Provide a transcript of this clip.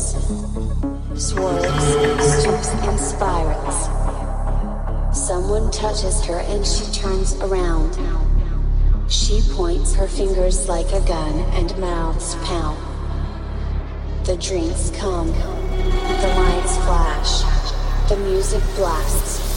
swirls, stoops, and spirals. Someone touches her and she turns around. She points her fingers like a gun and mouths pound. The drinks come, the lights flash, the music blasts.